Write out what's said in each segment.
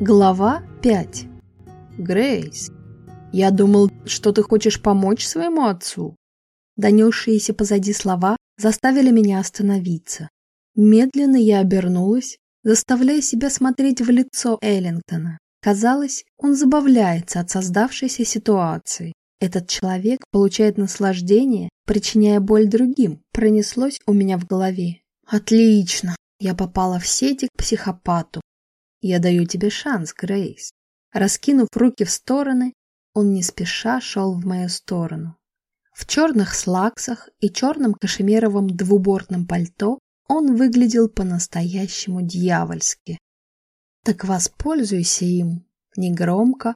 Глава 5. Грейс, я думал, что ты хочешь помочь своему отцу. Донесшиеся позади слова заставили меня остановиться. Медленно я обернулась, заставляя себя смотреть в лицо Эллингтона. Казалось, он забавляется от создавшейся ситуации. Этот человек получает наслаждение, причиняя боль другим, пронеслось у меня в голове. Отлично, я попала в сети к психопату. Я даю тебе шанс, Грейс. Раскинув руки в стороны, он не спеша шел в мою сторону. В черных слаксах и черном кашемировом двубортном пальто он выглядел по-настоящему дьявольски. Так воспользуйся им, негромко,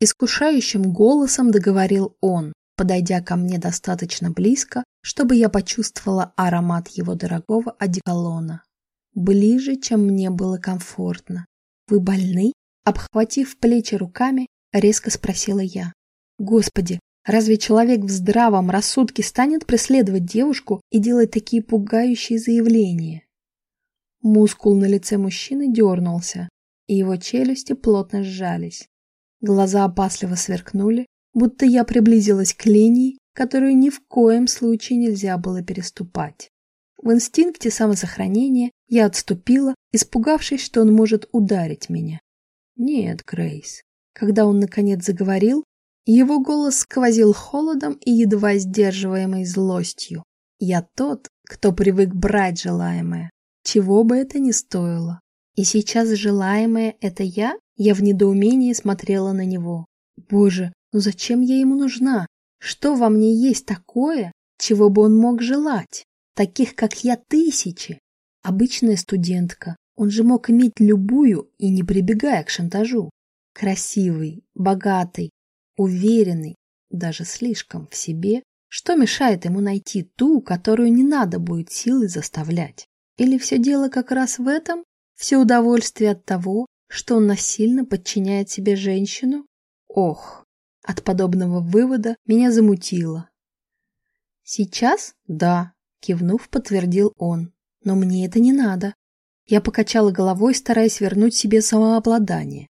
искушающим голосом договорил он, подойдя ко мне достаточно близко, чтобы я почувствовала аромат его дорогого одеколона. Ближе, чем мне было комфортно. «Вы больны?» Обхватив плечи руками, резко спросила я. «Господи, разве человек в здравом рассудке станет преследовать девушку и делать такие пугающие заявления?» Мускул на лице мужчины дернулся, и его челюсти плотно сжались. Глаза опасливо сверкнули, будто я приблизилась к линии, которую ни в коем случае нельзя было переступать. В инстинкте самосохранения я отступила, испугавшись, что он может ударить меня. Нет, Грейс. Когда он наконец заговорил, его голос сквозил холодом и едва сдерживаемой злостью. Я тот, кто привык брать желаемое, чего бы это ни стоило. И сейчас желаемое — это я? Я в недоумении смотрела на него. Боже, ну зачем я ему нужна? Что во мне есть такое, чего бы он мог желать? Таких, как я, тысячи. Обычная студентка. Он же мог иметь любую и не прибегая к шантажу. Красивый, богатый, уверенный, даже слишком в себе. Что мешает ему найти ту, которую не надо будет силой заставлять? Или все дело как раз в этом? Все удовольствие от того, что он насильно подчиняет себе женщину? Ох, от подобного вывода меня замутило. Сейчас? Да, кивнув, подтвердил он. Но мне это не надо. Я покачала головой, стараясь вернуть себе самообладание.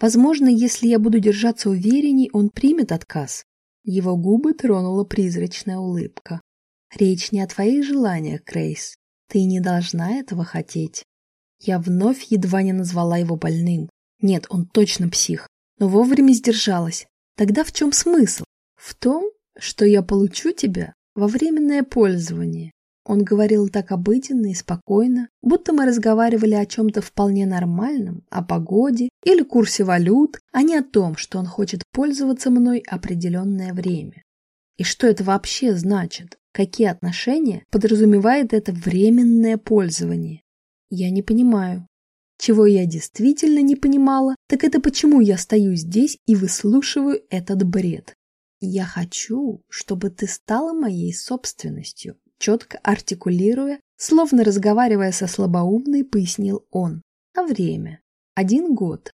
Возможно, если я буду держаться уверенней, он примет отказ. Его губы тронула призрачная улыбка. Речь не о твоих желаниях, Крейс. Ты не должна этого хотеть. Я вновь едва не назвала его больным. Нет, он точно псих. Но вовремя сдержалась. Тогда в чем смысл? В том, что я получу тебя во временное пользование. Он говорил так обыденно и спокойно, будто мы разговаривали о чем-то вполне нормальном, о погоде или курсе валют, а не о том, что он хочет пользоваться мной определенное время. И что это вообще значит? Какие отношения подразумевает это временное пользование? Я не понимаю. Чего я действительно не понимала, так это почему я стою здесь и выслушиваю этот бред. Я хочу, чтобы ты стала моей собственностью, четко артикулируя, словно разговаривая со слабоумной, пояснил он. А время? Один год.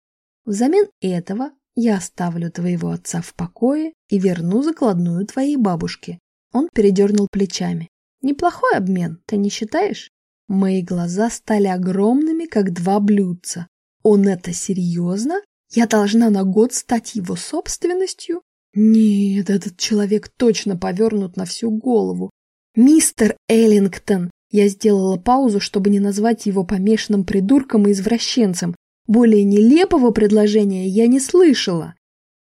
Взамен этого я оставлю твоего отца в покое и верну закладную твоей бабушке. Он передернул плечами. Неплохой обмен, ты не считаешь? Мои глаза стали огромными, как два блюдца. Он это серьезно? Я должна на год стать его собственностью? Нет, этот человек точно повернут на всю голову. «Мистер Эллингтон!» Я сделала паузу, чтобы не назвать его помешанным придурком и извращенцем. Более нелепого предложения я не слышала.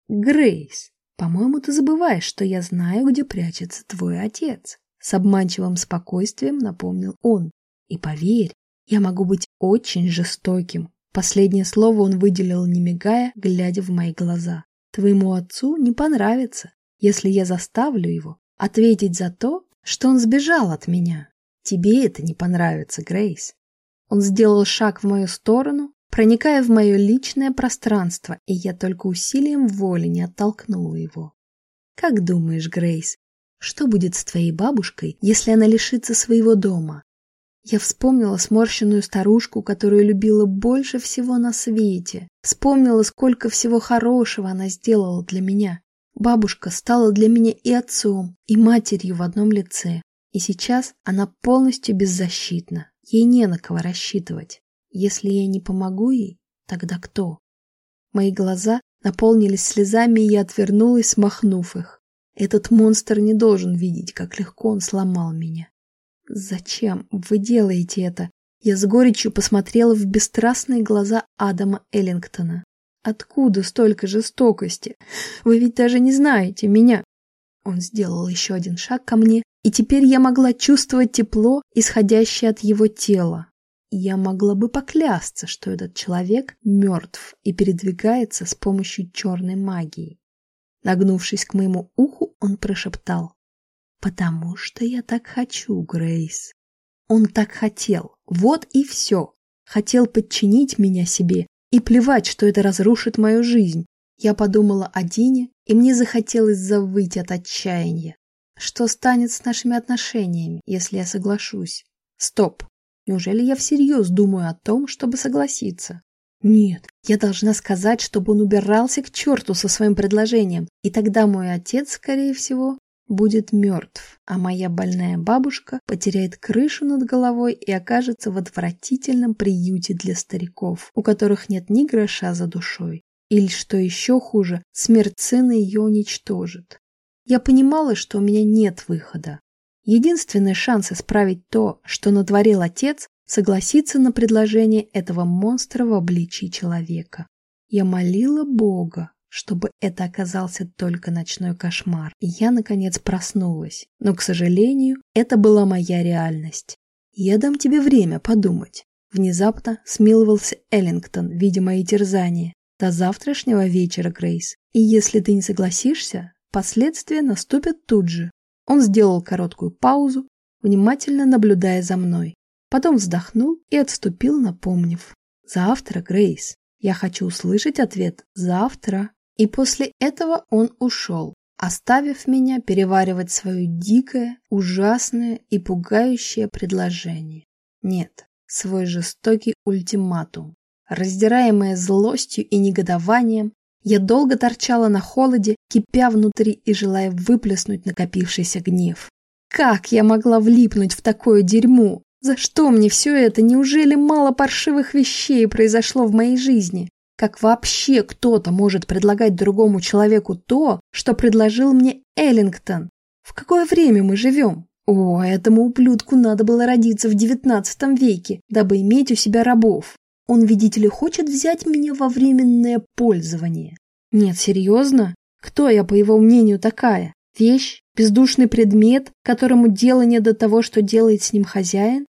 «Грейс, по-моему, ты забываешь, что я знаю, где прячется твой отец», с обманчивым спокойствием напомнил он. «И поверь, я могу быть очень жестоким». Последнее слово он выделил, не мигая, глядя в мои глаза. «Твоему отцу не понравится, если я заставлю его ответить за то, что он сбежал от меня. Тебе это не понравится, Грейс. Он сделал шаг в мою сторону, проникая в мое личное пространство, и я только усилием воли не оттолкнула его. Как думаешь, Грейс, что будет с твоей бабушкой, если она лишится своего дома? Я вспомнила сморщенную старушку, которую любила больше всего на свете. Вспомнила, сколько всего хорошего она сделала для меня. Бабушка стала для меня и отцом, и матерью в одном лице. И сейчас она полностью беззащитна. Ей не на кого рассчитывать. Если я не помогу ей, тогда кто? Мои глаза наполнились слезами, и я отвернулась, смахнув их. Этот монстр не должен видеть, как легко он сломал меня. «Зачем вы делаете это?» Я с горечью посмотрела в бесстрастные глаза Адама Эллингтона. «Откуда столько жестокости? Вы ведь даже не знаете меня!» Он сделал еще один шаг ко мне, и теперь я могла чувствовать тепло, исходящее от его тела. Я могла бы поклясться, что этот человек мертв и передвигается с помощью черной магии. Нагнувшись к моему уху, он прошептал. «Потому что я так хочу, Грейс». Он так хотел. Вот и все. Хотел подчинить меня себе. И плевать, что это разрушит мою жизнь. Я подумала о Дине, и мне захотелось завыть от отчаяния. Что станет с нашими отношениями, если я соглашусь? Стоп. Неужели я всерьез думаю о том, чтобы согласиться? Нет, я должна сказать, чтобы он убирался к черту со своим предложением, и тогда мой отец, скорее всего, будет мертв, а моя больная бабушка потеряет крышу над головой и окажется в отвратительном приюте для стариков, у которых нет ни гроша за душой. Или, что еще хуже, смерть сына ее уничтожит. Я понимала, что у меня нет выхода. Единственный шанс исправить то, что натворил отец, согласиться на предложение этого монстра в обличии человека. Я молила Бога, чтобы это оказался только ночной кошмар, и я, наконец, проснулась. Но, к сожалению, это была моя реальность. «Я дам тебе время подумать». Внезапно смиловался Эллингтон, видя мои терзания. «До завтрашнего вечера, Грейс. И если ты не согласишься, последствия наступят тут же». Он сделал короткую паузу, внимательно наблюдая за мной. Потом вздохнул и отступил, напомнив. «Завтра, Грейс. Я хочу услышать ответ завтра». И после этого он ушел, оставив меня переваривать свое дикое, ужасное и пугающее предложение. Нет, свой жестокий ультиматум. Раздираемая злостью и негодованием, я долго торчала на холоде, кипя внутри и желая выплеснуть накопившийся гнев. Как я могла влипнуть в такое дерьмо? За что мне все это? Неужели мало паршивых вещей произошло в моей жизни? Как вообще кто-то может предлагать другому человеку то, что предложил мне Эллингтон? В какое время мы живем? О, этому ублюдку надо было родиться в девятнадцатом веке, дабы иметь у себя рабов. Он, видите ли, хочет взять меня во временное пользование. Нет, серьезно? Кто я, по его мнению, такая? Вещь? Бездушный предмет, которому дело не до того, что делает с ним хозяин?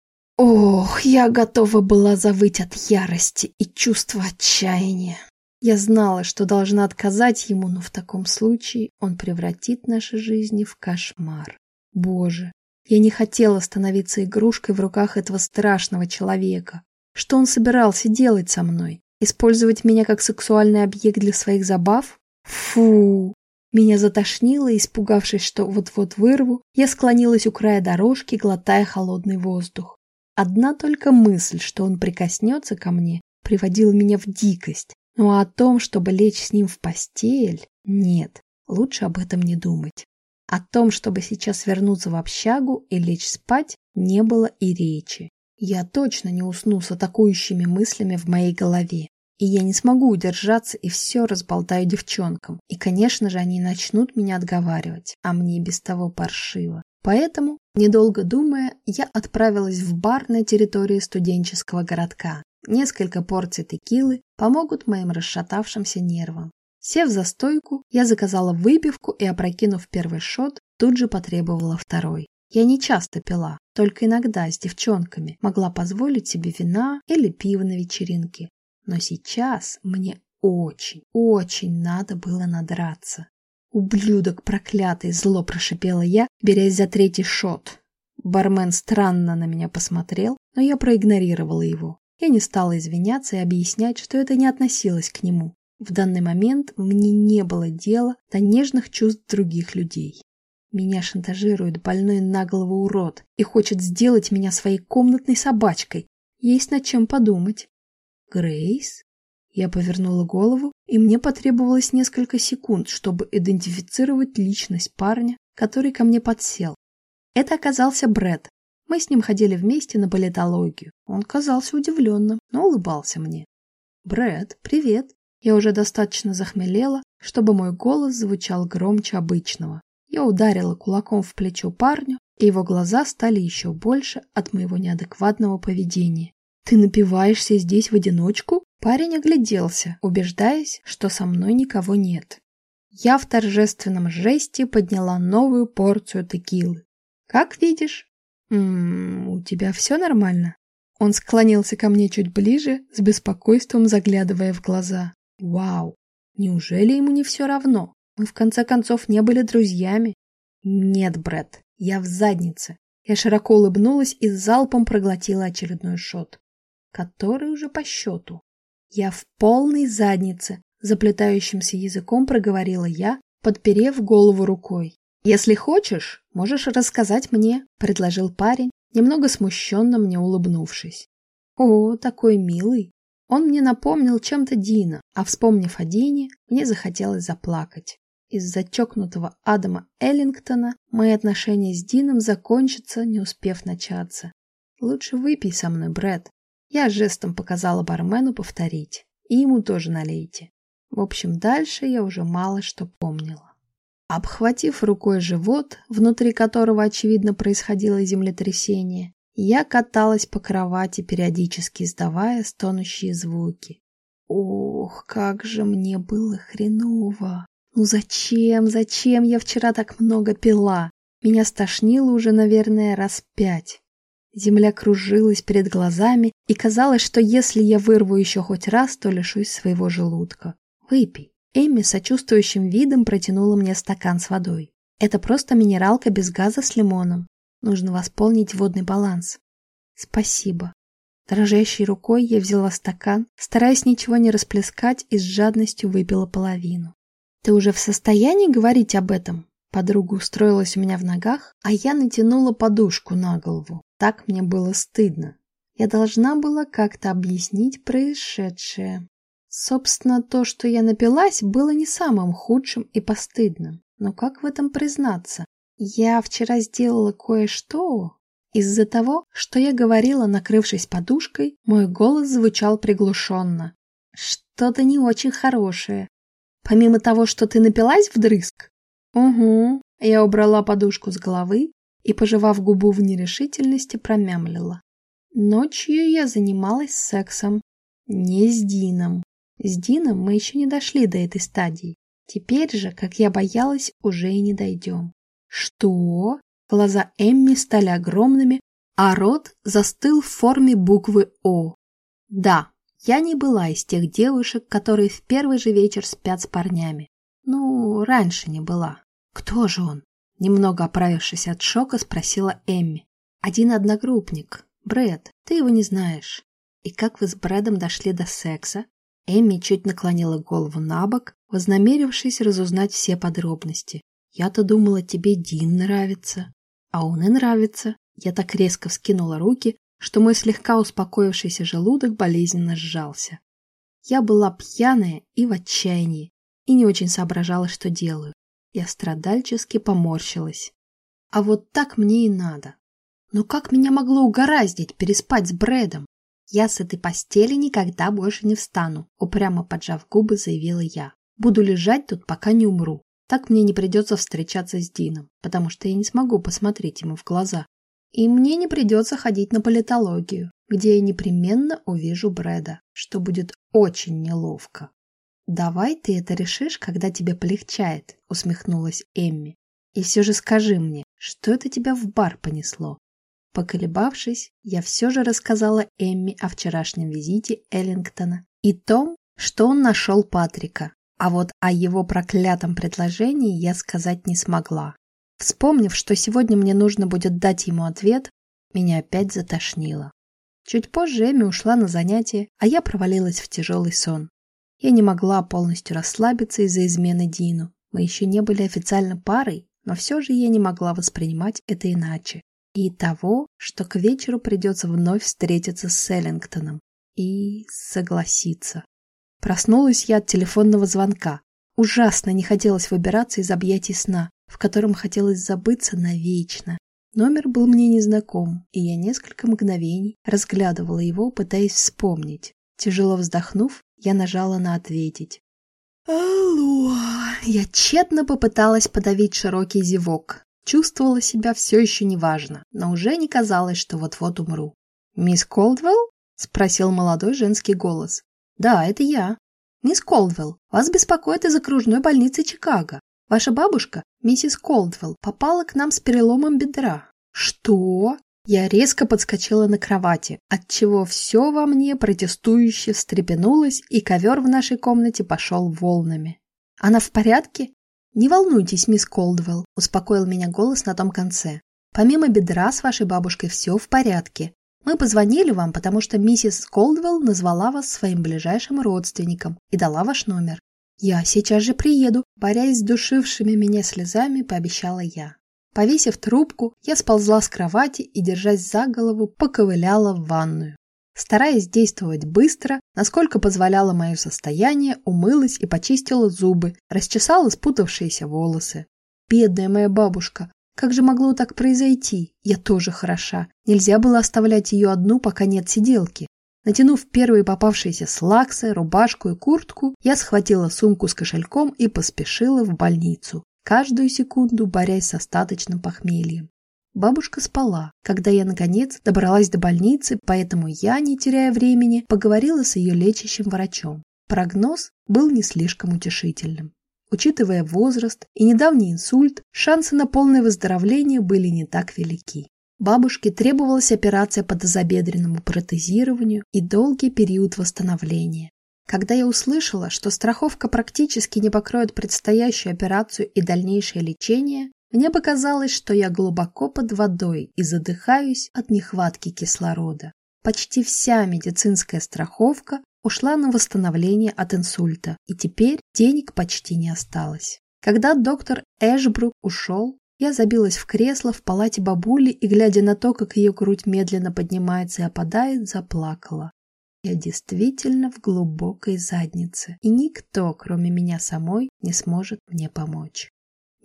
Ох, я готова была завыть от ярости и чувства отчаяния. Я знала, что должна отказать ему, но в таком случае он превратит наши жизни в кошмар. Боже, я не хотела становиться игрушкой в руках этого страшного человека. Что он собирался делать со мной? Использовать меня как сексуальный объект для своих забав? Фу! Меня затошнило, испугавшись, что вот-вот вырву, я склонилась у края дорожки, глотая холодный воздух. Одна только мысль, что он прикоснется ко мне, приводила меня в дикость. Ну а о том, чтобы лечь с ним в постель, нет, лучше об этом не думать. О том, чтобы сейчас вернуться в общагу и лечь спать, не было и речи. Я точно не усну с атакующими мыслями в моей голове. И я не смогу удержаться и все разболтаю девчонкам. И, конечно же, они начнут меня отговаривать, а мне без того паршиво. Поэтому, недолго думая, я отправилась в бар на территории студенческого городка. Несколько порций текилы помогут моим расшатавшимся нервам. Сев за стойку, я заказала выпивку и, опрокинув первый шот, тут же потребовала второй. Я не часто пила, только иногда с девчонками могла позволить себе вина или пиво на вечеринке. Но сейчас мне очень, очень надо было надраться. «Ублюдок проклятый!» — зло прошипела я, берясь за третий шот. Бармен странно на меня посмотрел, но я проигнорировала его. Я не стала извиняться и объяснять, что это не относилось к нему. В данный момент мне не было дела до нежных чувств других людей. Меня шантажирует больной на голову урод и хочет сделать меня своей комнатной собачкой. Есть над чем подумать. Грейс? Я повернула голову, и мне потребовалось несколько секунд, чтобы идентифицировать личность парня, который ко мне подсел. Это оказался Брэд. Мы с ним ходили вместе на балетологию. Он казался удивленным, но улыбался мне. «Брэд, привет!» Я уже достаточно захмелела, чтобы мой голос звучал громче обычного. Я ударила кулаком в плечо парню, и его глаза стали еще больше от моего неадекватного поведения. «Ты напиваешься здесь в одиночку?» Парень огляделся, убеждаясь, что со мной никого нет. Я в торжественном жесте подняла новую порцию текилы. «Как видишь?» «М -м, «У тебя все нормально?» Он склонился ко мне чуть ближе, с беспокойством заглядывая в глаза. «Вау! Неужели ему не все равно? Мы в конце концов не были друзьями?» «Нет, Брэд, я в заднице». Я широко улыбнулась и залпом проглотила очередной шот который уже по счету. Я в полной заднице, заплетающимся языком проговорила я, подперев голову рукой. «Если хочешь, можешь рассказать мне», — предложил парень, немного смущенно мне улыбнувшись. «О, такой милый!» Он мне напомнил чем-то Дина, а вспомнив о Дине, мне захотелось заплакать. Из-за чокнутого Адама Эллингтона мои отношения с Дином закончатся, не успев начаться. Лучше выпей со мной, Брэд. Я жестом показала бармену повторить. И ему тоже налейте. В общем, дальше я уже мало что помнила. Обхватив рукой живот, внутри которого, очевидно, происходило землетрясение, я каталась по кровати, периодически издавая стонущие звуки. Ох, как же мне было хреново! Ну зачем, зачем я вчера так много пила? Меня стошнило уже, наверное, раз пять. Земля кружилась перед глазами, и казалось, что если я вырву еще хоть раз, то лишусь своего желудка. «Выпей». Эми сочувствующим видом протянула мне стакан с водой. «Это просто минералка без газа с лимоном. Нужно восполнить водный баланс». «Спасибо». Дрожащей рукой я взяла стакан, стараясь ничего не расплескать и с жадностью выпила половину. «Ты уже в состоянии говорить об этом?» Подруга устроилась у меня в ногах, а я натянула подушку на голову. Так мне было стыдно. Я должна была как-то объяснить происшедшее. Собственно, то, что я напилась, было не самым худшим и постыдным. Но как в этом признаться? Я вчера сделала кое-что. Из-за того, что я говорила, накрывшись подушкой, мой голос звучал приглушенно. Что-то не очень хорошее. Помимо того, что ты напилась вдрызг? Угу. Я убрала подушку с головы и, пожевав губу в нерешительности, промямлила. Ночью я занималась сексом. Не с Дином. С Дином мы еще не дошли до этой стадии. Теперь же, как я боялась, уже и не дойдем. Что? Глаза Эмми стали огромными, а рот застыл в форме буквы О. Да, я не была из тех девушек, которые в первый же вечер спят с парнями. Ну, раньше не была. Кто же он? Немного оправившись от шока, спросила Эмми. Один одногруппник. Брэд, ты его не знаешь. И как вы с Брэдом дошли до секса? Эмми чуть наклонила голову на бок, вознамерившись разузнать все подробности. Я-то думала, тебе Дин нравится. А он и нравится. Я так резко вскинула руки, что мой слегка успокоившийся желудок болезненно сжался. Я была пьяная и в отчаянии, и не очень соображала, что делаю. Я страдальчески поморщилась. А вот так мне и надо. Но как меня могло угораздить переспать с Брэдом? Я с этой постели никогда больше не встану, упрямо поджав губы, заявила я. Буду лежать тут, пока не умру. Так мне не придется встречаться с Дином, потому что я не смогу посмотреть ему в глаза. И мне не придется ходить на политологию, где я непременно увижу Брэда, что будет очень неловко. «Давай ты это решишь, когда тебе полегчает», — усмехнулась Эмми. «И все же скажи мне, что это тебя в бар понесло?» Поколебавшись, я все же рассказала Эмми о вчерашнем визите Эллингтона и том, что он нашел Патрика, а вот о его проклятом предложении я сказать не смогла. Вспомнив, что сегодня мне нужно будет дать ему ответ, меня опять затошнило. Чуть позже Эми ушла на занятие, а я провалилась в тяжелый сон. Я не могла полностью расслабиться из-за измены Дину. Мы еще не были официально парой, но все же я не могла воспринимать это иначе. И того, что к вечеру придется вновь встретиться с Селлингтоном. И согласиться. Проснулась я от телефонного звонка. Ужасно не хотелось выбираться из объятий сна, в котором хотелось забыться навечно. Номер был мне незнаком, и я несколько мгновений разглядывала его, пытаясь вспомнить, Тяжело вздохнув, я нажала на «ответить». «Алло!» Я тщетно попыталась подавить широкий зевок. Чувствовала себя все еще неважно, но уже не казалось, что вот-вот умру. «Мисс Колдвелл?» – спросил молодой женский голос. «Да, это я. Мисс Колдвелл, вас беспокоит из окружной больницы Чикаго. Ваша бабушка, миссис Колдвелл, попала к нам с переломом бедра». «Что?» Я резко подскочила на кровати, отчего все во мне протестующе встрепенулось, и ковер в нашей комнате пошел волнами. «Она в порядке?» «Не волнуйтесь, мисс Колдвелл», — успокоил меня голос на том конце. «Помимо бедра с вашей бабушкой все в порядке. Мы позвонили вам, потому что миссис Колдвелл назвала вас своим ближайшим родственником и дала ваш номер. Я сейчас же приеду, борясь с душившими меня слезами, пообещала я. Повесив трубку, я сползла с кровати и, держась за голову, поковыляла в ванную. Стараясь действовать быстро, насколько позволяло мое состояние, умылась и почистила зубы, расчесала спутавшиеся волосы. Бедная моя бабушка, как же могло так произойти? Я тоже хороша. Нельзя было оставлять ее одну, пока нет сиделки. Натянув первые попавшиеся слаксы, рубашку и куртку, я схватила сумку с кошельком и поспешила в больницу каждую секунду борясь с остаточным похмельем. Бабушка спала, когда я, наконец, добралась до больницы, поэтому я, не теряя времени, поговорила с ее лечащим врачом. Прогноз был не слишком утешительным. Учитывая возраст и недавний инсульт, шансы на полное выздоровление были не так велики. Бабушке требовалась операция по тазобедренному протезированию и долгий период восстановления. Когда я услышала, что страховка практически не покроет предстоящую операцию и дальнейшее лечение, мне показалось, что я глубоко под водой и задыхаюсь от нехватки кислорода. Почти вся медицинская страховка ушла на восстановление от инсульта, и теперь денег почти не осталось. Когда доктор Эшбрук ушел, я забилась в кресло в палате бабули и, глядя на то, как ее грудь медленно поднимается и опадает, заплакала. Я действительно в глубокой заднице, и никто, кроме меня самой, не сможет мне помочь.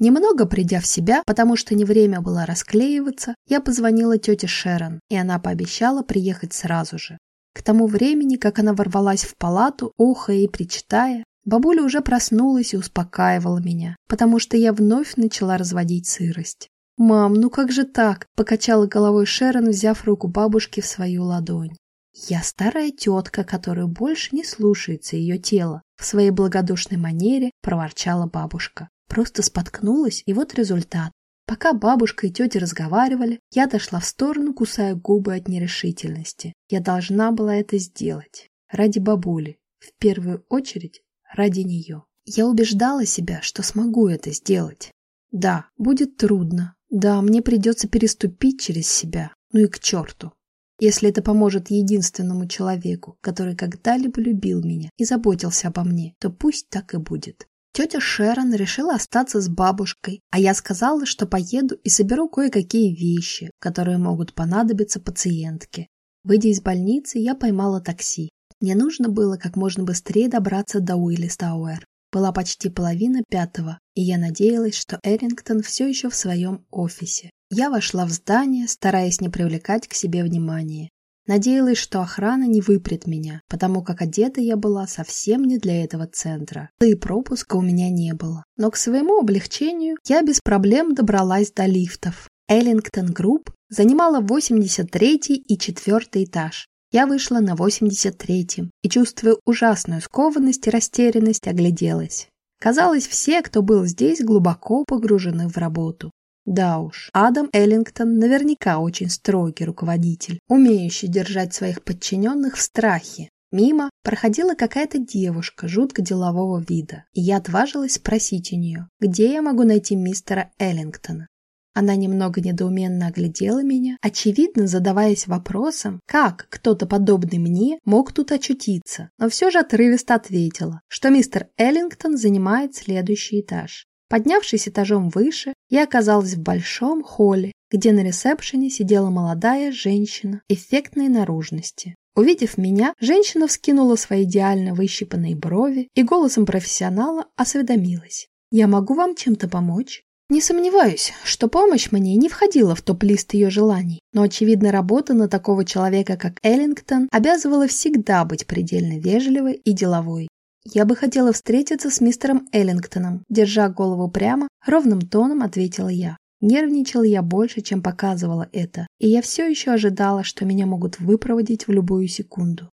Немного придя в себя, потому что не время было расклеиваться, я позвонила тете Шерон, и она пообещала приехать сразу же. К тому времени, как она ворвалась в палату, охая и причитая, бабуля уже проснулась и успокаивала меня, потому что я вновь начала разводить сырость. «Мам, ну как же так?» – покачала головой Шерон, взяв руку бабушки в свою ладонь. Я старая тетка, которую больше не слушается ее тело. В своей благодушной манере проворчала бабушка. Просто споткнулась, и вот результат. Пока бабушка и тетя разговаривали, я дошла в сторону, кусая губы от нерешительности. Я должна была это сделать. Ради бабули. В первую очередь, ради нее. Я убеждала себя, что смогу это сделать. Да, будет трудно. Да, мне придется переступить через себя. Ну и к черту. Если это поможет единственному человеку, который когда-либо любил меня и заботился обо мне, то пусть так и будет. Тетя Шерон решила остаться с бабушкой, а я сказала, что поеду и соберу кое-какие вещи, которые могут понадобиться пациентке. Выйдя из больницы, я поймала такси. Мне нужно было как можно быстрее добраться до Уиллистауэр. Была почти половина пятого, и я надеялась, что Эрингтон все еще в своем офисе. Я вошла в здание, стараясь не привлекать к себе внимания. Надеялась, что охрана не выпрет меня, потому как одета я была совсем не для этого центра. Да и пропуска у меня не было. Но к своему облегчению я без проблем добралась до лифтов. Эллингтон Групп занимала 83 и 4 этаж. Я вышла на 83-м и, чувствуя ужасную скованность и растерянность, огляделась. Казалось, все, кто был здесь, глубоко погружены в работу. Да уж, Адам Эллингтон наверняка очень строгий руководитель, умеющий держать своих подчиненных в страхе. Мимо проходила какая-то девушка жутко делового вида, и я отважилась спросить у нее, где я могу найти мистера Эллингтона. Она немного недоуменно оглядела меня, очевидно задаваясь вопросом, как кто-то подобный мне мог тут очутиться, но все же отрывисто ответила, что мистер Эллингтон занимает следующий этаж. Поднявшись этажом выше, я оказалась в большом холле, где на ресепшене сидела молодая женщина эффектной наружности. Увидев меня, женщина вскинула свои идеально выщипанные брови и голосом профессионала осведомилась. «Я могу вам чем-то помочь?» Не сомневаюсь, что помощь мне не входила в топ-лист ее желаний, но, очевидно, работа на такого человека, как Эллингтон, обязывала всегда быть предельно вежливой и деловой. «Я бы хотела встретиться с мистером Эллингтоном», держа голову прямо, ровным тоном ответила я. Нервничала я больше, чем показывала это, и я все еще ожидала, что меня могут выпроводить в любую секунду.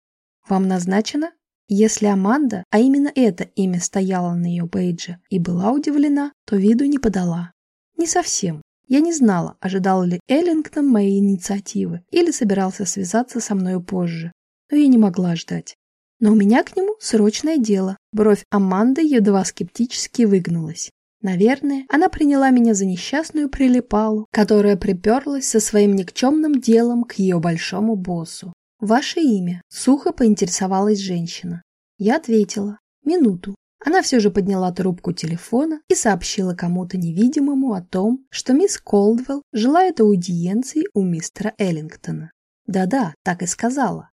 «Вам назначено?» Если Аманда, а именно это имя стояло на ее бейдже, и была удивлена, то виду не подала. Не совсем. Я не знала, ожидал ли Эллингтон моей инициативы или собирался связаться со мною позже. Но я не могла ждать. Но у меня к нему срочное дело. Бровь Аманды едва скептически выгнулась. Наверное, она приняла меня за несчастную прилипалу, которая приперлась со своим никчемным делом к ее большому боссу. «Ваше имя?» – сухо поинтересовалась женщина. Я ответила. «Минуту». Она все же подняла трубку телефона и сообщила кому-то невидимому о том, что мисс Колдвелл желает аудиенции у мистера Эллингтона. Да-да, так и сказала.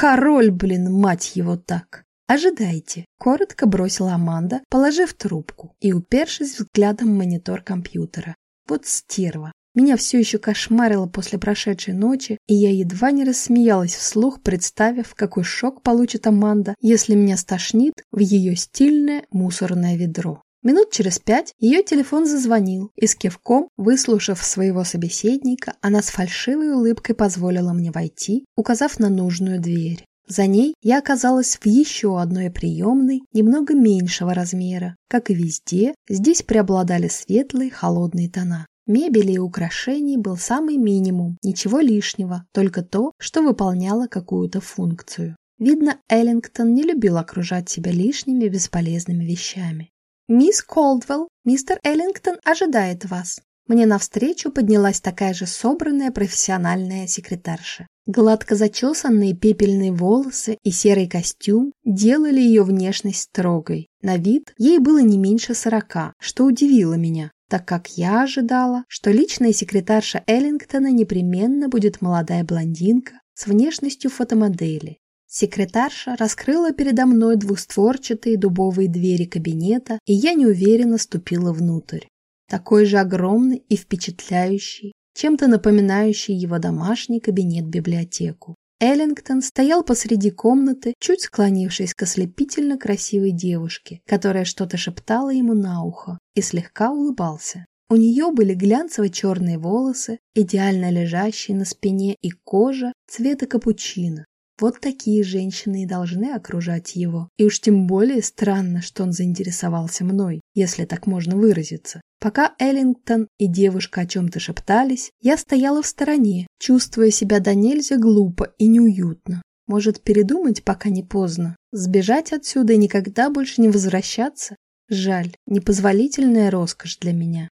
Король, блин, мать его так. «Ожидайте», — коротко бросила Аманда, положив трубку и упершись взглядом в монитор компьютера. «Вот стерва. Меня все еще кошмарило после прошедшей ночи, и я едва не рассмеялась вслух, представив, какой шок получит Аманда, если меня стошнит в ее стильное мусорное ведро. Минут через пять ее телефон зазвонил, и с кивком, выслушав своего собеседника, она с фальшивой улыбкой позволила мне войти, указав на нужную дверь. За ней я оказалась в еще одной приемной, немного меньшего размера. Как и везде, здесь преобладали светлые, холодные тона. Мебели и украшений был самый минимум, ничего лишнего, только то, что выполняло какую-то функцию. Видно, Эллингтон не любил окружать себя лишними бесполезными вещами. «Мисс Колдвелл, мистер Эллингтон ожидает вас». Мне навстречу поднялась такая же собранная профессиональная секретарша. Гладко зачесанные пепельные волосы и серый костюм делали ее внешность строгой. На вид ей было не меньше сорока, что удивило меня так как я ожидала, что личная секретарша Эллингтона непременно будет молодая блондинка с внешностью фотомодели. Секретарша раскрыла передо мной двустворчатые дубовые двери кабинета, и я неуверенно ступила внутрь. Такой же огромный и впечатляющий, чем-то напоминающий его домашний кабинет-библиотеку. Эллингтон стоял посреди комнаты, чуть склонившись к ослепительно красивой девушке, которая что-то шептала ему на ухо, и слегка улыбался. У нее были глянцево-черные волосы, идеально лежащие на спине и кожа цвета капучино, вот такие женщины и должны окружать его. И уж тем более странно, что он заинтересовался мной, если так можно выразиться. Пока Эллингтон и девушка о чем-то шептались, я стояла в стороне, чувствуя себя до нельзя глупо и неуютно. Может, передумать, пока не поздно? Сбежать отсюда и никогда больше не возвращаться? Жаль, непозволительная роскошь для меня.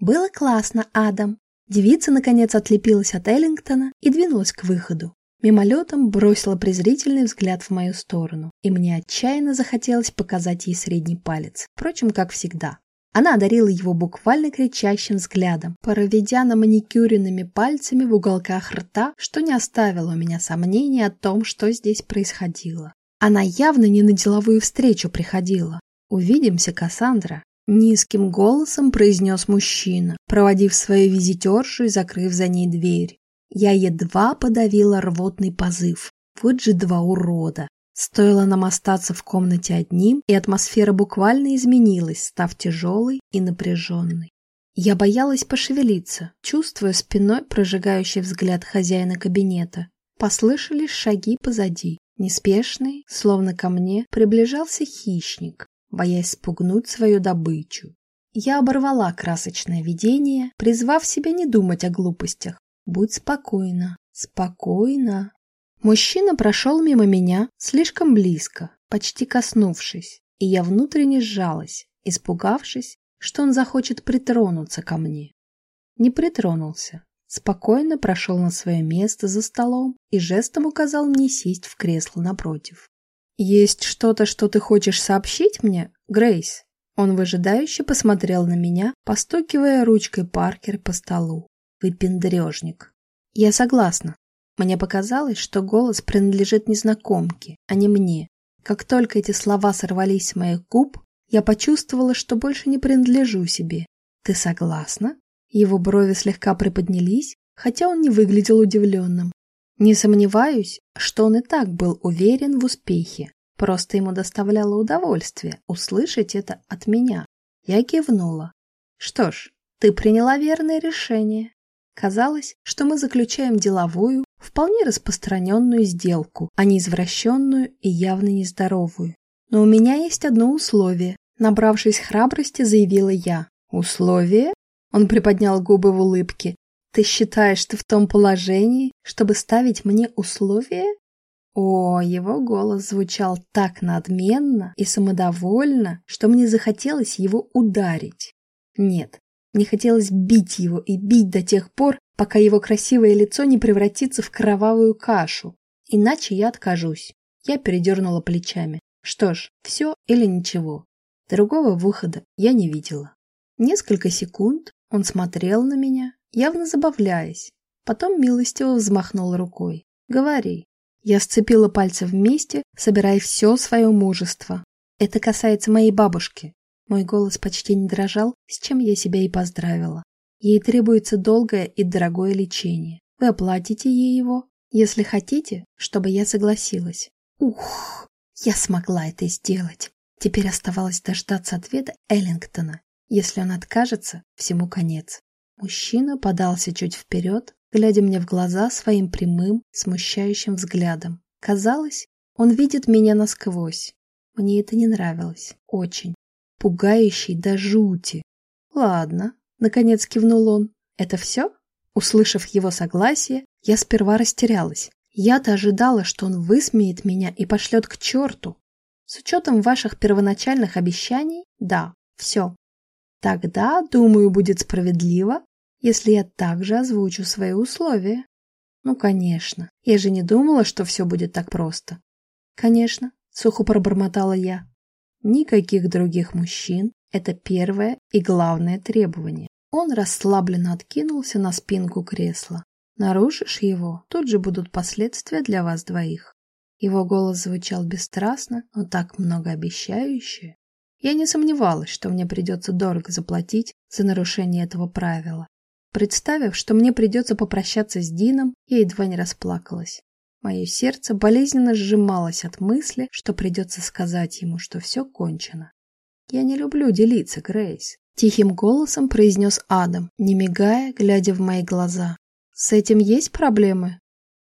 Было классно, Адам. Девица, наконец, отлепилась от Эллингтона и двинулась к выходу. Мимолетом бросила презрительный взгляд в мою сторону, и мне отчаянно захотелось показать ей средний палец, впрочем, как всегда. Она одарила его буквально кричащим взглядом, проведя на маникюренными пальцами в уголках рта, что не оставило у меня сомнений о том, что здесь происходило. Она явно не на деловую встречу приходила. «Увидимся, Кассандра», — низким голосом произнес мужчина, проводив свою визитершу и закрыв за ней дверь. Я едва подавила рвотный позыв. Вот же два урода. Стоило нам остаться в комнате одним, и атмосфера буквально изменилась, став тяжелой и напряженной. Я боялась пошевелиться, чувствуя спиной прожигающий взгляд хозяина кабинета. Послышались шаги позади. Неспешный, словно ко мне, приближался хищник, боясь спугнуть свою добычу. Я оборвала красочное видение, призвав себя не думать о глупостях, Будь спокойна, спокойно. Мужчина прошел мимо меня слишком близко, почти коснувшись, и я внутренне сжалась, испугавшись, что он захочет притронуться ко мне. Не притронулся, спокойно прошел на свое место за столом и жестом указал мне сесть в кресло напротив. «Есть что-то, что ты хочешь сообщить мне, Грейс?» Он выжидающе посмотрел на меня, постукивая ручкой Паркер по столу. Выпендрежник. Я согласна. Мне показалось, что голос принадлежит незнакомке, а не мне. Как только эти слова сорвались с моих губ, я почувствовала, что больше не принадлежу себе. Ты согласна? Его брови слегка приподнялись, хотя он не выглядел удивленным. Не сомневаюсь, что он и так был уверен в успехе. Просто ему доставляло удовольствие услышать это от меня. Я кивнула. Что ж, ты приняла верное решение. Казалось, что мы заключаем деловую, вполне распространенную сделку, а не извращенную и явно нездоровую. Но у меня есть одно условие. Набравшись храбрости, заявила я. Условие? Он приподнял губы в улыбке. Ты считаешь, ты в том положении, чтобы ставить мне условия? О, его голос звучал так надменно и самодовольно, что мне захотелось его ударить. Нет, мне хотелось бить его и бить до тех пор, пока его красивое лицо не превратится в кровавую кашу. Иначе я откажусь. Я передернула плечами. Что ж, все или ничего. Другого выхода я не видела. Несколько секунд он смотрел на меня, явно забавляясь. Потом милостиво взмахнул рукой. «Говори». Я сцепила пальцы вместе, собирая все свое мужество. Это касается моей бабушки. Мой голос почти не дрожал, с чем я себя и поздравила. Ей требуется долгое и дорогое лечение. Вы оплатите ей его, если хотите, чтобы я согласилась. Ух, я смогла это сделать. Теперь оставалось дождаться ответа Эллингтона. Если он откажется, всему конец. Мужчина подался чуть вперед, глядя мне в глаза своим прямым, смущающим взглядом. Казалось, он видит меня насквозь. Мне это не нравилось. Очень пугающий до жути. Ладно, наконец кивнул он. Это все? Услышав его согласие, я сперва растерялась. Я-то ожидала, что он высмеет меня и пошлет к черту. С учетом ваших первоначальных обещаний, да, все. Тогда, думаю, будет справедливо, если я также озвучу свои условия. Ну, конечно, я же не думала, что все будет так просто. Конечно, сухо пробормотала я. Никаких других мужчин – это первое и главное требование. Он расслабленно откинулся на спинку кресла. Нарушишь его, тут же будут последствия для вас двоих. Его голос звучал бесстрастно, но так многообещающе. Я не сомневалась, что мне придется дорого заплатить за нарушение этого правила. Представив, что мне придется попрощаться с Дином, я едва не расплакалась. Мое сердце болезненно сжималось от мысли, что придется сказать ему, что все кончено. «Я не люблю делиться, Грейс», — тихим голосом произнес Адам, не мигая, глядя в мои глаза. «С этим есть проблемы?»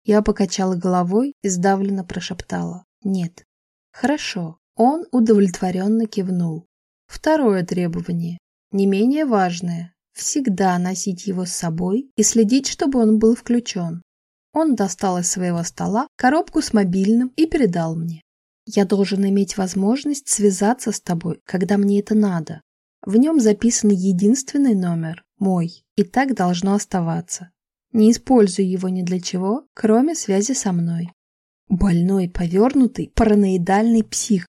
Я покачала головой и сдавленно прошептала. «Нет». «Хорошо». Он удовлетворенно кивнул. Второе требование, не менее важное, всегда носить его с собой и следить, чтобы он был включен. Он достал из своего стола коробку с мобильным и передал мне. Я должен иметь возможность связаться с тобой, когда мне это надо. В нем записан единственный номер, мой, и так должно оставаться. Не используй его ни для чего, кроме связи со мной. Больной, повернутый, параноидальный псих.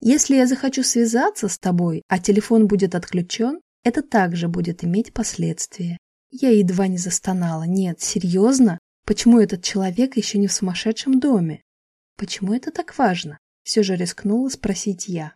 Если я захочу связаться с тобой, а телефон будет отключен, это также будет иметь последствия. Я едва не застонала. Нет, серьезно? Почему этот человек еще не в сумасшедшем доме? Почему это так важно? Все же рискнула спросить я.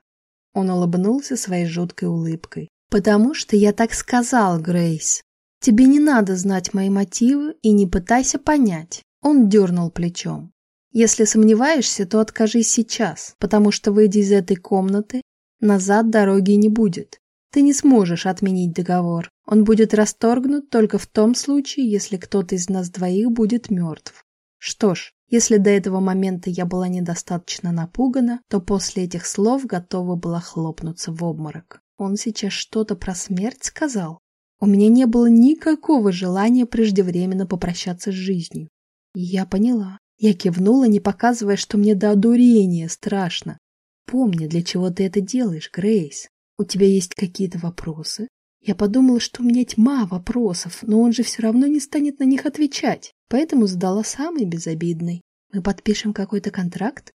Он улыбнулся своей жуткой улыбкой. «Потому что я так сказал, Грейс. Тебе не надо знать мои мотивы и не пытайся понять». Он дернул плечом. «Если сомневаешься, то откажись сейчас, потому что, выйдя из этой комнаты, назад дороги не будет. Ты не сможешь отменить договор. Он будет расторгнут только в том случае, если кто-то из нас двоих будет мертв. Что ж, если до этого момента я была недостаточно напугана, то после этих слов готова была хлопнуться в обморок. Он сейчас что-то про смерть сказал? У меня не было никакого желания преждевременно попрощаться с жизнью. Я поняла. Я кивнула, не показывая, что мне до одурения страшно. Помни, для чего ты это делаешь, Грейс. У тебя есть какие-то вопросы? Я подумала, что у меня тьма вопросов, но он же все равно не станет на них отвечать, поэтому задала самый безобидный. Мы подпишем какой-то контракт?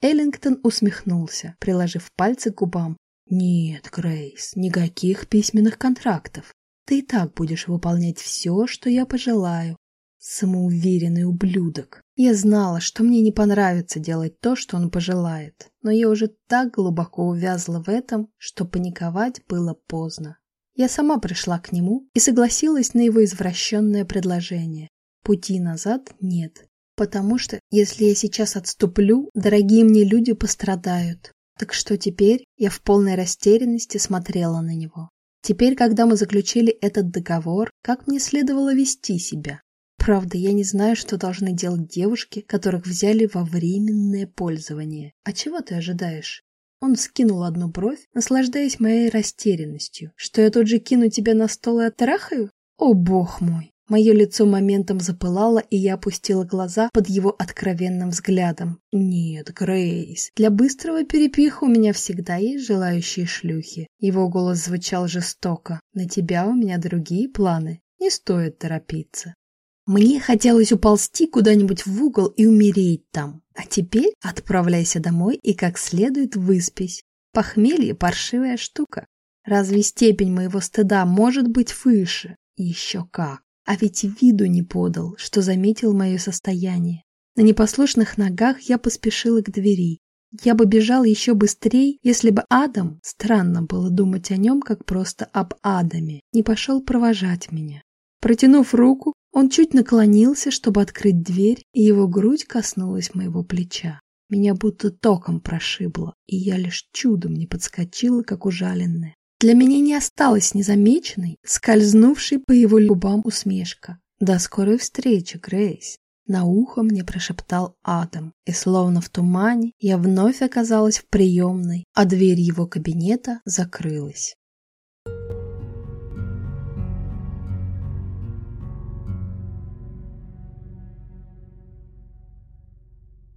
Эллингтон усмехнулся, приложив пальцы к губам. Нет, Грейс, никаких письменных контрактов. Ты и так будешь выполнять все, что я пожелаю. Самоуверенный ублюдок. Я знала, что мне не понравится делать то, что он пожелает, но я уже так глубоко увязла в этом, что паниковать было поздно. Я сама пришла к нему и согласилась на его извращенное предложение. Пути назад нет. Потому что, если я сейчас отступлю, дорогие мне люди пострадают. Так что теперь я в полной растерянности смотрела на него. Теперь, когда мы заключили этот договор, как мне следовало вести себя? Правда, я не знаю, что должны делать девушки, которых взяли во временное пользование. А чего ты ожидаешь? Он скинул одну бровь, наслаждаясь моей растерянностью. Что я тут же кину тебя на стол и оттрахаю? О, бог мой! Мое лицо моментом запылало, и я опустила глаза под его откровенным взглядом. «Нет, Грейс, для быстрого перепиха у меня всегда есть желающие шлюхи». Его голос звучал жестоко. «На тебя у меня другие планы. Не стоит торопиться». Мне хотелось уползти куда-нибудь в угол и умереть там. А теперь отправляйся домой и как следует выспись. Похмелье – паршивая штука. Разве степень моего стыда может быть выше? Еще как. А ведь виду не подал, что заметил мое состояние. На непослушных ногах я поспешила к двери. Я бы бежал еще быстрее, если бы Адам, странно было думать о нем, как просто об Адаме, не пошел провожать меня. Протянув руку, он чуть наклонился, чтобы открыть дверь, и его грудь коснулась моего плеча. Меня будто током прошибло, и я лишь чудом не подскочила, как ужаленная. Для меня не осталось незамеченной, скользнувшей по его губам усмешка. «До скорой встречи, Грейс!» На ухо мне прошептал Адам, и словно в тумане я вновь оказалась в приемной, а дверь его кабинета закрылась.